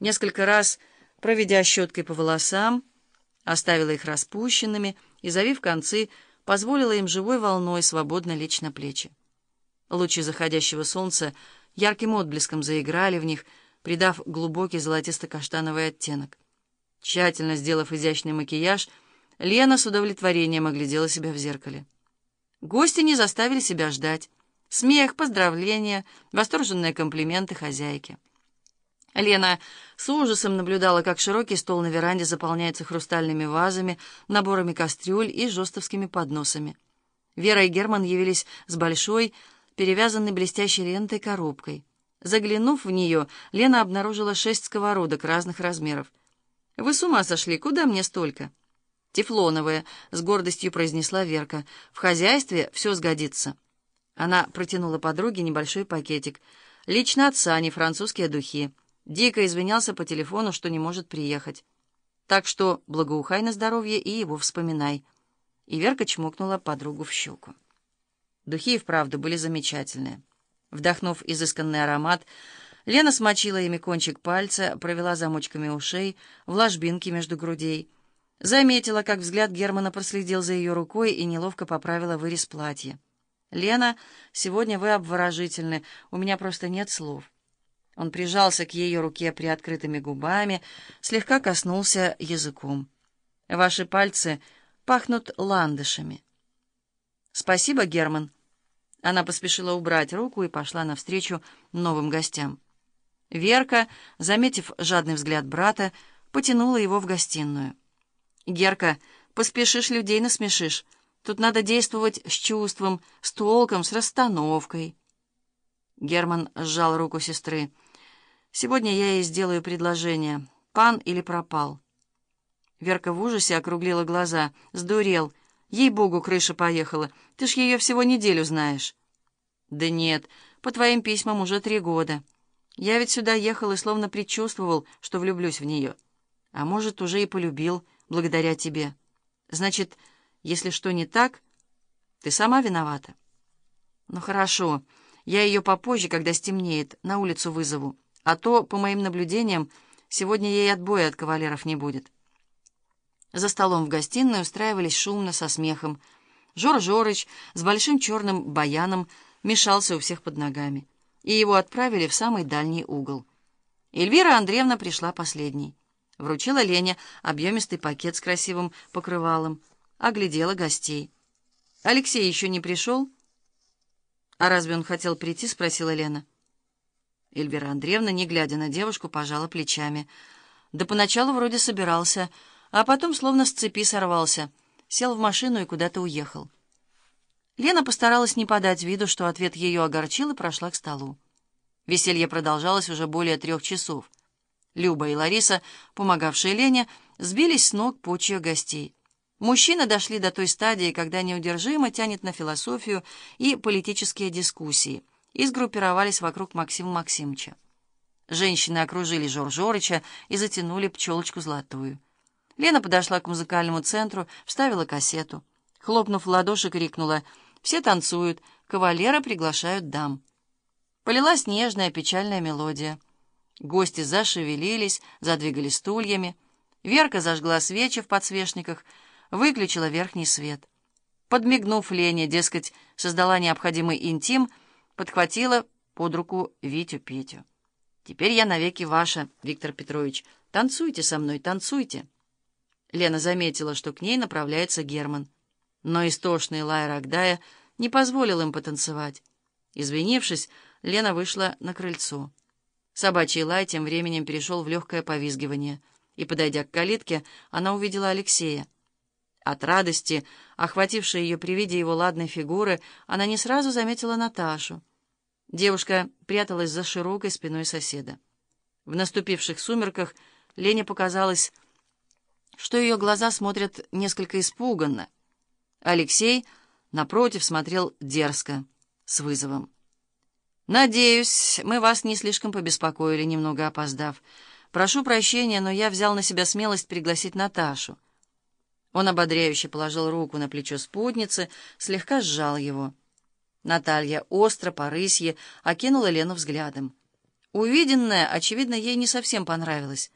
Несколько раз, проведя щеткой по волосам, оставила их распущенными и, завив концы, позволила им живой волной свободно лечь на плечи. Лучи заходящего солнца ярким отблеском заиграли в них, придав глубокий золотисто-каштановый оттенок. Тщательно сделав изящный макияж, Лена с удовлетворением оглядела себя в зеркале. Гости не заставили себя ждать. Смех, поздравления, восторженные комплименты хозяйке. Лена с ужасом наблюдала, как широкий стол на веранде заполняется хрустальными вазами, наборами кастрюль и жестовскими подносами. Вера и Герман явились с большой, перевязанной блестящей лентой коробкой. Заглянув в нее, Лена обнаружила шесть сковородок разных размеров. «Вы с ума сошли? Куда мне столько?» «Тефлоновые», — с гордостью произнесла Верка. «В хозяйстве все сгодится». Она протянула подруге небольшой пакетик. «Лично от Сани, французские духи». Дико извинялся по телефону, что не может приехать. Так что благоухай на здоровье и его вспоминай. И Верка чмокнула подругу в щеку. Духи и вправду были замечательные. Вдохнув изысканный аромат, Лена смочила ими кончик пальца, провела замочками ушей, в ложбинке между грудей. Заметила, как взгляд Германа проследил за ее рукой и неловко поправила вырез платья. «Лена, сегодня вы обворожительны, у меня просто нет слов». Он прижался к ее руке приоткрытыми губами, слегка коснулся языком. «Ваши пальцы пахнут ландышами». «Спасибо, Герман». Она поспешила убрать руку и пошла навстречу новым гостям. Верка, заметив жадный взгляд брата, потянула его в гостиную. «Герка, поспешишь, людей насмешишь. Тут надо действовать с чувством, с толком, с расстановкой». Герман сжал руку сестры. Сегодня я ей сделаю предложение. Пан или пропал?» Верка в ужасе округлила глаза. «Сдурел. Ей-богу, крыша поехала. Ты ж ее всего неделю знаешь». «Да нет, по твоим письмам уже три года. Я ведь сюда ехал и словно предчувствовал, что влюблюсь в нее. А может, уже и полюбил, благодаря тебе. Значит, если что не так, ты сама виновата». «Ну хорошо, я ее попозже, когда стемнеет, на улицу вызову». А то, по моим наблюдениям, сегодня ей отбоя от кавалеров не будет. За столом в гостиной устраивались шумно, со смехом. Жор Жорыч с большим черным баяном мешался у всех под ногами, и его отправили в самый дальний угол. Эльвира Андреевна пришла последней. Вручила Лене объемистый пакет с красивым покрывалом, оглядела гостей. «Алексей еще не пришел?» «А разве он хотел прийти?» — спросила Лена. Эльвира Андреевна, не глядя на девушку, пожала плечами. Да поначалу вроде собирался, а потом словно с цепи сорвался, сел в машину и куда-то уехал. Лена постаралась не подать виду, что ответ ее огорчил, и прошла к столу. Веселье продолжалось уже более трех часов. Люба и Лариса, помогавшие Лене, сбились с ног почья гостей. Мужчины дошли до той стадии, когда неудержимо тянет на философию и политические дискуссии — и сгруппировались вокруг Максима Максимовича. Женщины окружили Жор Жорыча и затянули пчелочку золотую. Лена подошла к музыкальному центру, вставила кассету. Хлопнув в ладоши, крикнула «Все танцуют, кавалера приглашают дам». Полилась нежная печальная мелодия. Гости зашевелились, задвигали стульями. Верка зажгла свечи в подсвечниках, выключила верхний свет. Подмигнув Лене, дескать, создала необходимый интим — подхватила под руку Витю-Петю. «Теперь я навеки ваша, Виктор Петрович. Танцуйте со мной, танцуйте». Лена заметила, что к ней направляется Герман. Но истошный лай Рогдая не позволил им потанцевать. Извинившись, Лена вышла на крыльцо. Собачий лай тем временем перешел в легкое повизгивание, и, подойдя к калитке, она увидела Алексея. От радости, охватившей ее при виде его ладной фигуры, она не сразу заметила Наташу. Девушка пряталась за широкой спиной соседа. В наступивших сумерках Лене показалось, что ее глаза смотрят несколько испуганно. Алексей, напротив, смотрел дерзко, с вызовом. «Надеюсь, мы вас не слишком побеспокоили, немного опоздав. Прошу прощения, но я взял на себя смелость пригласить Наташу». Он ободряюще положил руку на плечо спутницы, слегка сжал его. Наталья остро, по рысье, окинула Лену взглядом. Увиденное, очевидно, ей не совсем понравилось.